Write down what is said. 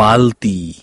बाल्टी